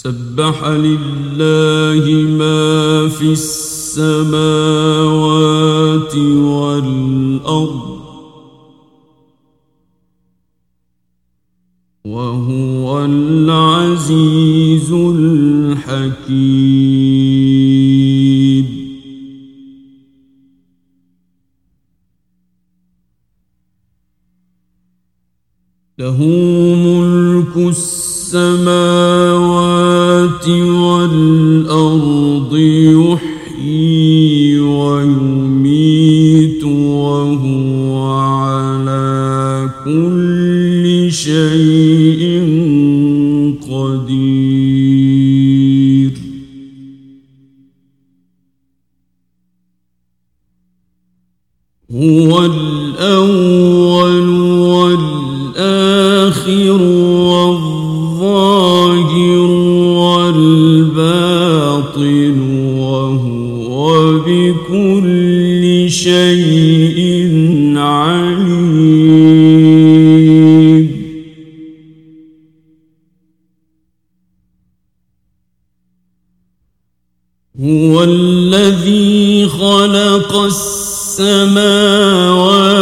سبح لله ما في السماوات والأرض وهو العزيز الحكيم. له ملك السماوات هو الأول والآخر والظاهر والباطن وهو بكل شيء عليم. هو الذي خلق السماوات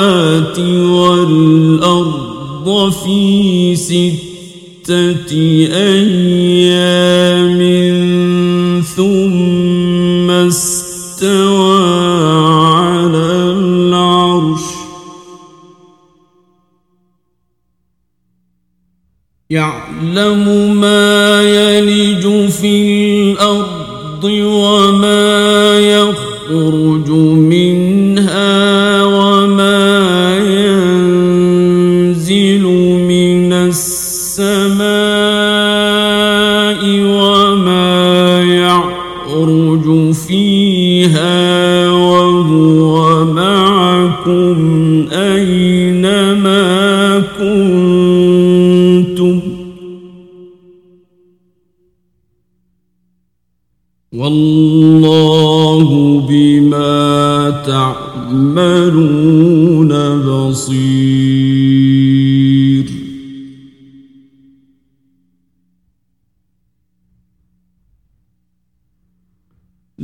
والأرض في ستة أيام ثم استوى على العرش. يعلم ما يلج في الأرض وما يخرج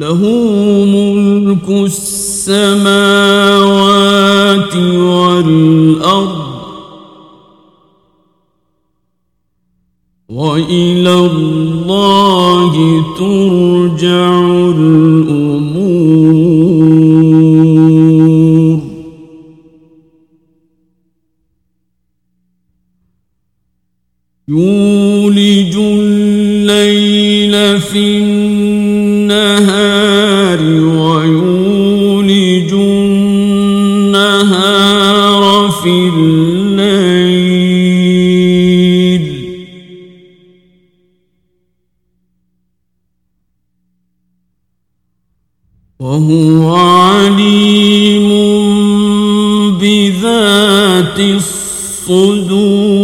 له ملك السماوات والأرض وإلى الله ترجع الصدور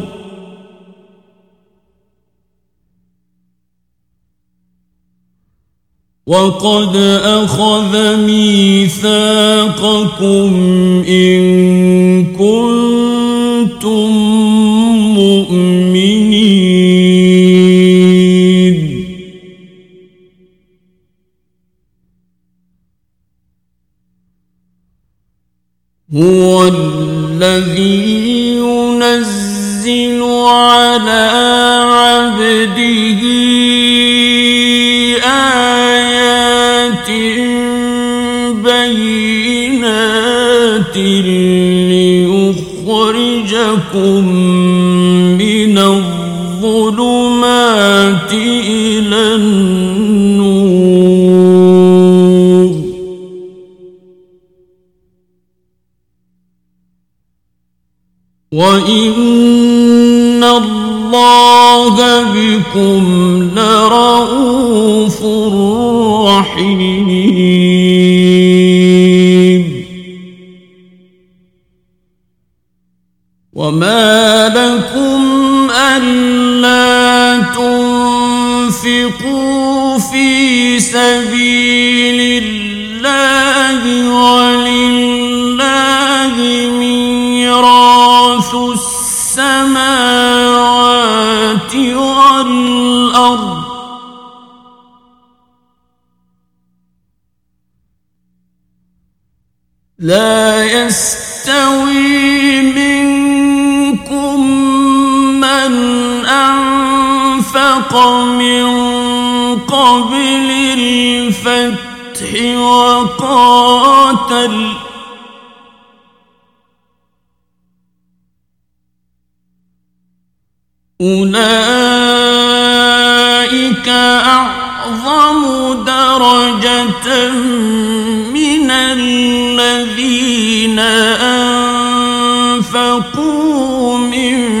وقد أخذ ميثاقكم إن كنتم مؤمنين هو الذي ينزل على عبده ليخرجكم من الظلمات إلى النور وإن الله بكم لرؤوف رحيم وما لكم ألا تنفقوا في سبيل الله ولله ميراث السماوات والأرض لا يستوي أنفق من قبل الفتح وقاتل. أولئك أعظم درجة من الذين أنفقوا من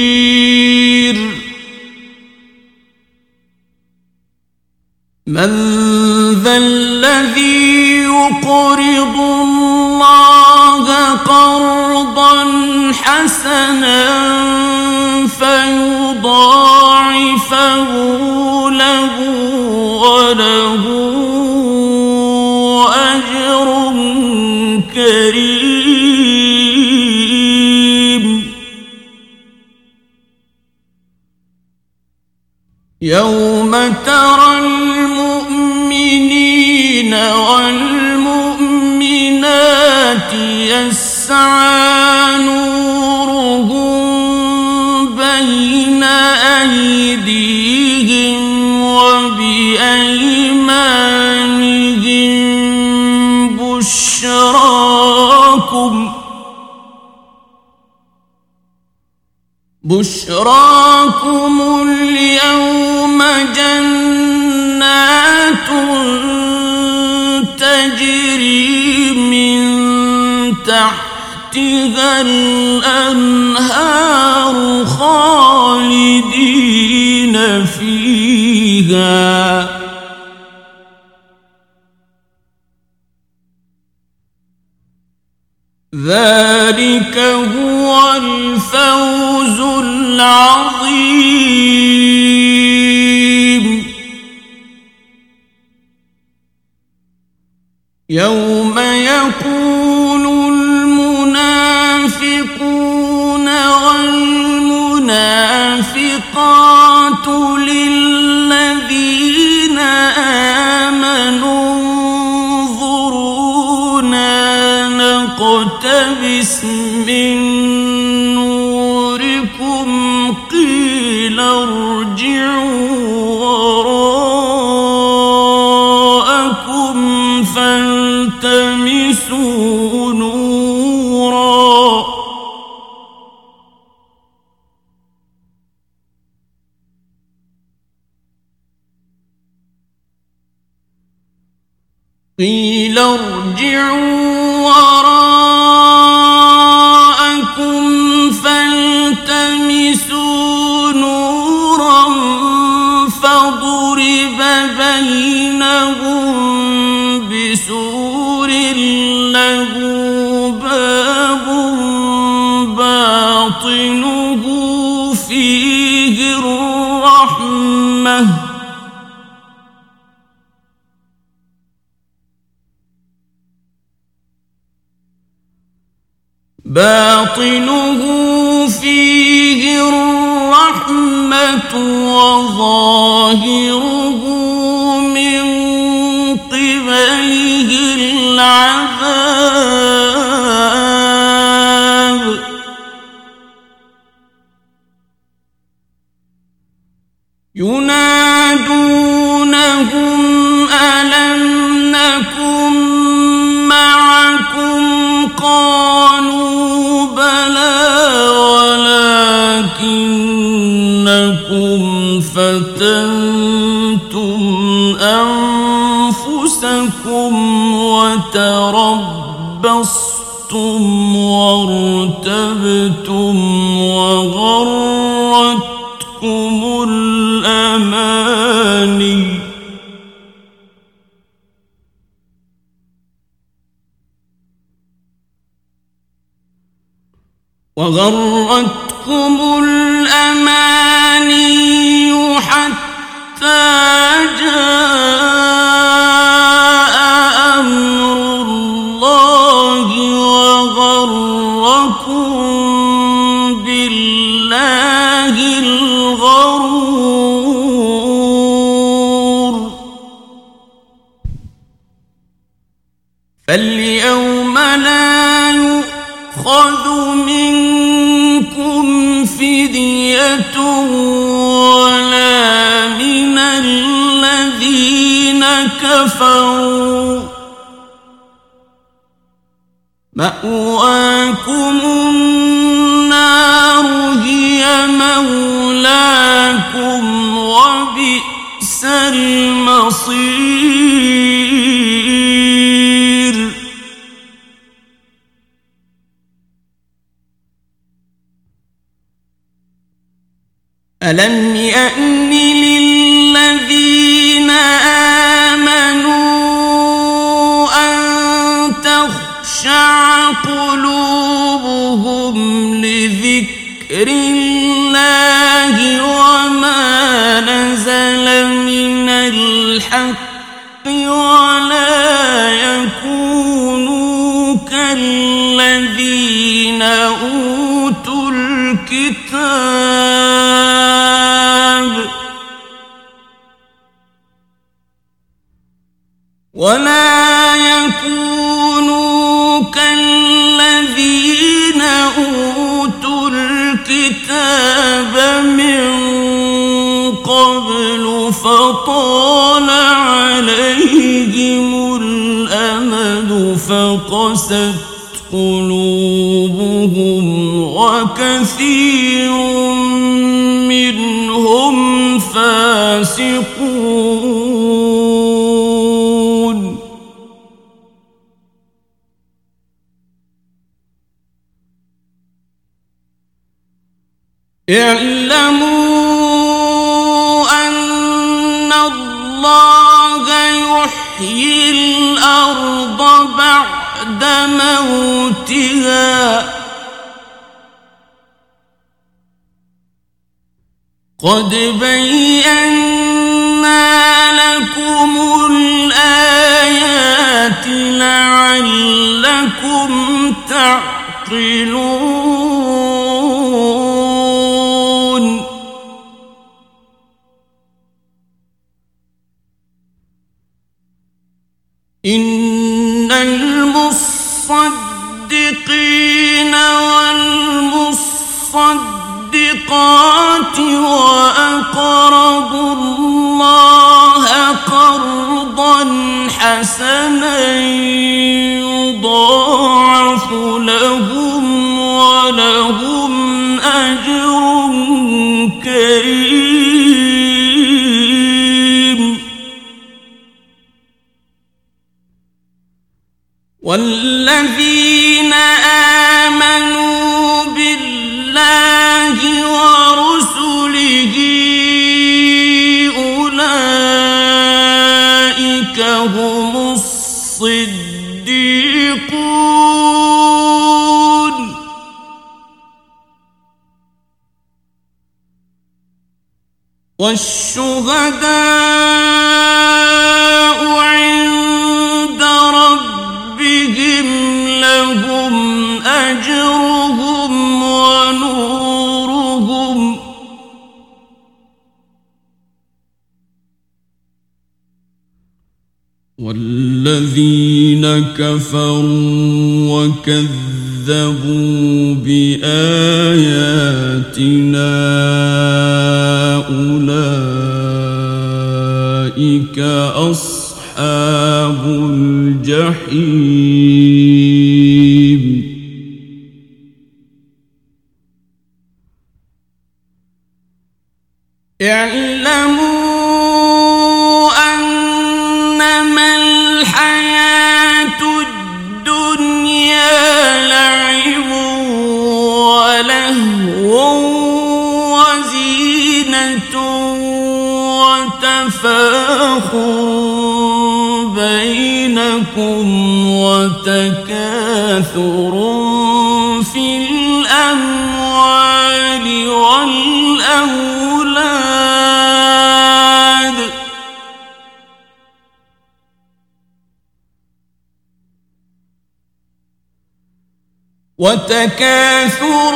من ذا الذي يقرض الله قرضا حسنا فيضاعفه له وله أجر كريم. يوم ترى يسعى نورهم بين أيديهم وبأيمانهم بشراكم بشراكم اليوم جنات تجري من تحت تحتها الأنهار خالدين فيها. ذلك هو الفوز العظيم. يوم يقول من نوركم قيل ارجعوا. قيل ارجعوا وراءكم فالتمسوا نورا فضرب بينهم باطنه فيه الرحمة وظاهره من قبله العذاب. ينادونهم ألم نكن معكم؟ قالوا فتنتم أنفسكم وتربصتم وارتبتم وغرتكم الأماني وغرتكم الأماني حتى جاء أمر الله وغركم بالله الغرور. فاليوم لا يؤخذ منكم فدية ولا من الذين كفروا مأواكم النار هي مولاكم وبئس المصير ألم يأن للذين آمنوا أن تخشع قلوبهم لذكر الله وما نزل من الحق ولا يكونوا كالذين أوتوا الكتاب ولا يكونوا كالذين أوتوا الكتاب من قبل فطال عليهم الأمد فقست قلوبهم وكثير منهم فاسقون اعلموا أن الله يحيي الأرض بعد موتها. قد بينا لكم الآيات لعلكم تعقلون. المصدقات وأقرضوا الله قرضا حسنا والشهداء عند ربهم لهم أجرهم ونورهم والذين كفروا وكذبوا بآياتنا والأولاد وتكاثر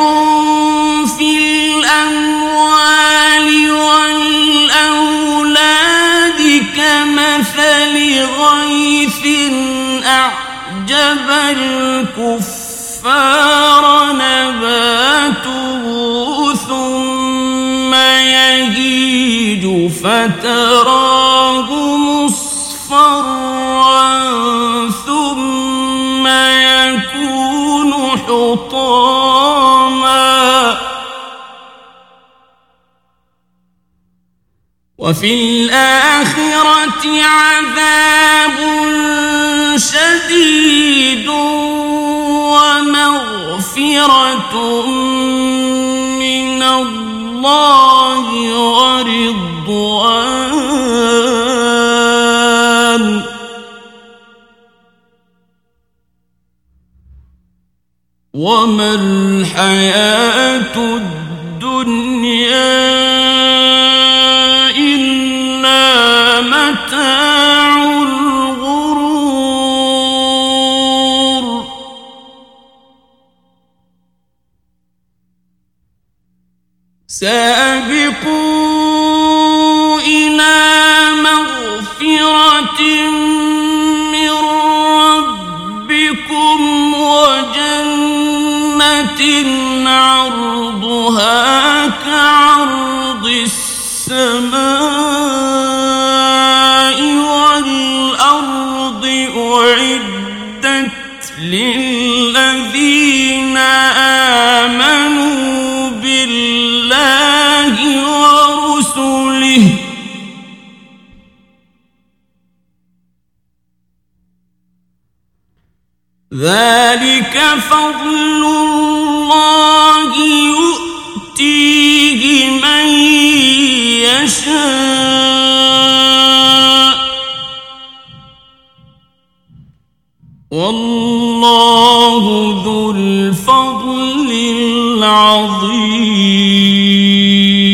في الأموال والأولاد كمثل غيث أعجب الكفار نباته يهيج فتراه مصفرا ثم يكون حطاما. وفي الآخرة عذاب شديد ومغفرة من الله ورضوان وما الحياة الدنيا سابقوا إلى مغفرة من ربكم وجنة عرضها كعرض فضل الله يؤتيه من يشاء والله ذو الفضل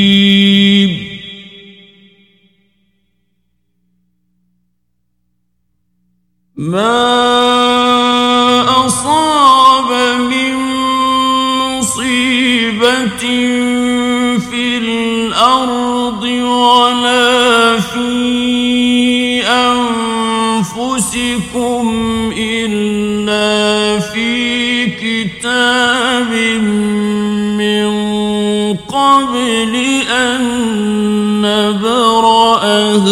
العظيم ما في الأرض ولا في أنفسكم إلا في كتاب من قبل أن نبرأها.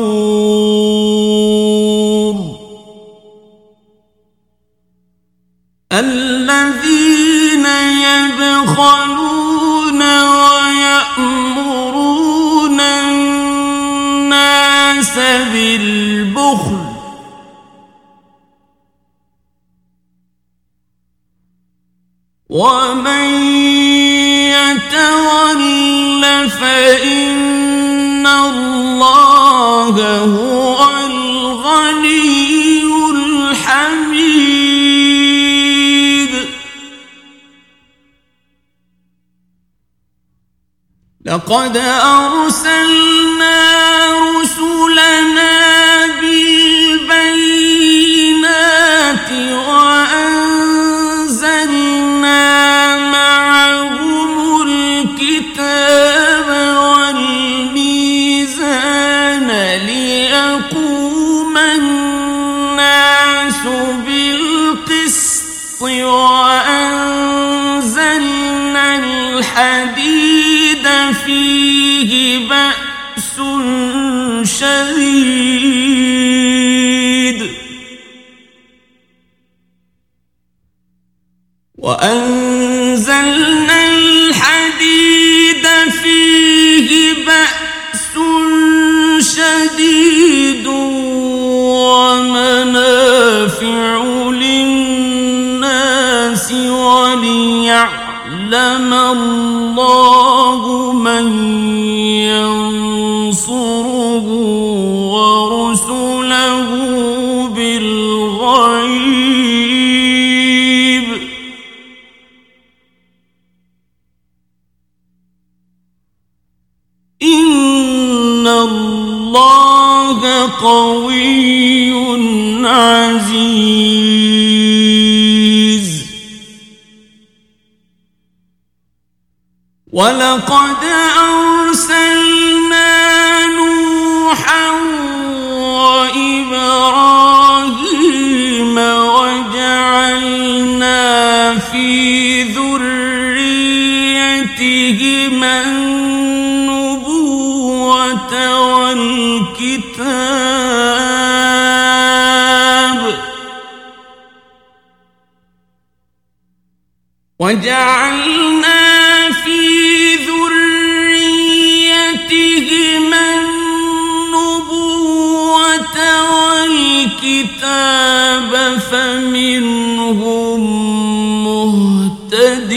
يبخلون ويأمرون الناس بالبخل ومن يتول فإن الله هو لقد أرسلنا رسلنا بالبينات وأرسلنا شديد ولقد أرسلنا نوحا وإبراهيم وجعلنا في ذريتهما النبوة والكتاب وجعلنا فمنهم مهتد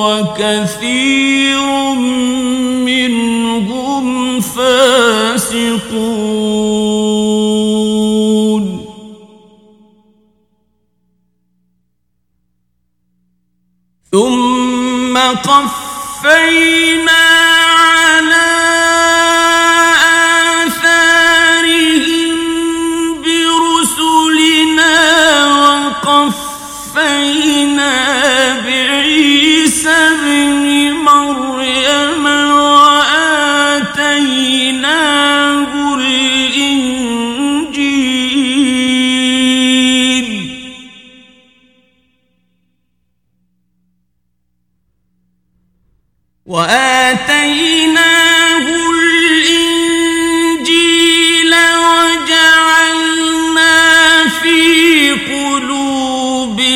وكثير منهم فاسقون. ثم قفينا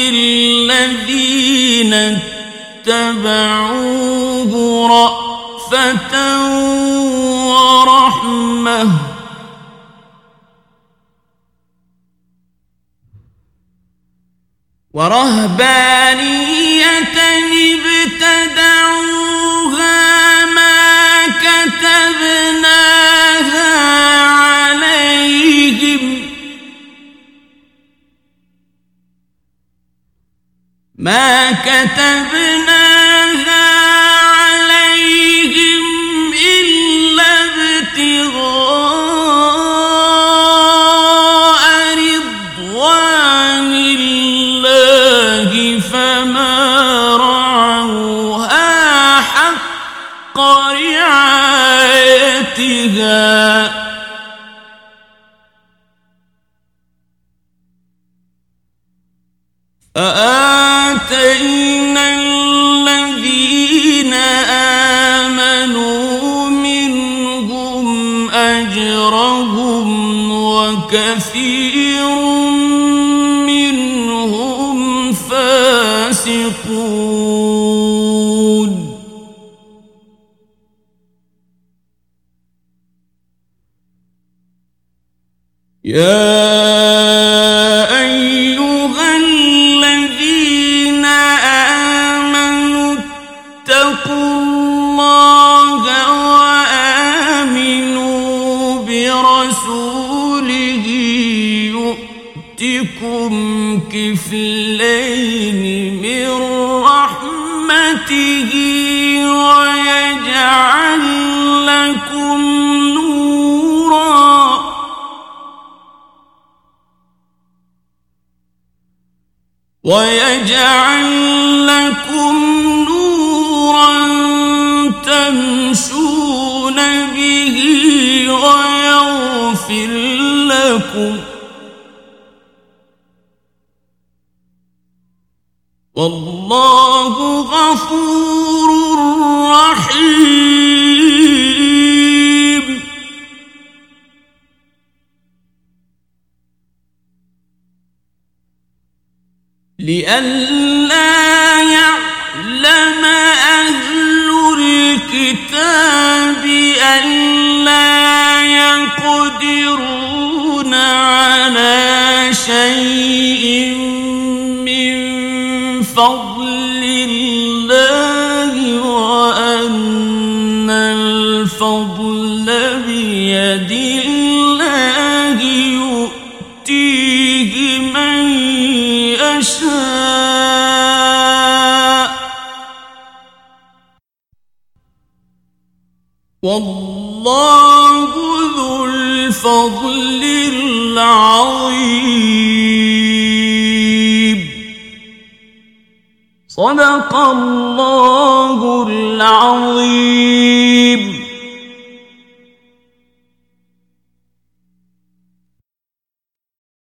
الذين اتبعوه رأفة ورحمة. ورهبانية ما كتبناها عليهم إلا ابتغاء رضوان الله فما رعوها حق رعايتها. وكثير منهم فاسقون. يا كفلين من رحمته ويجعل لكم نورا. ويجعل لكم نورا تمشون به ويغفر لكم واللہ غفور رحیم لئلا يعلم أهل الكتاب أن لا يقدرون والله ذو الفضل العظيم. صدق الله العظيم.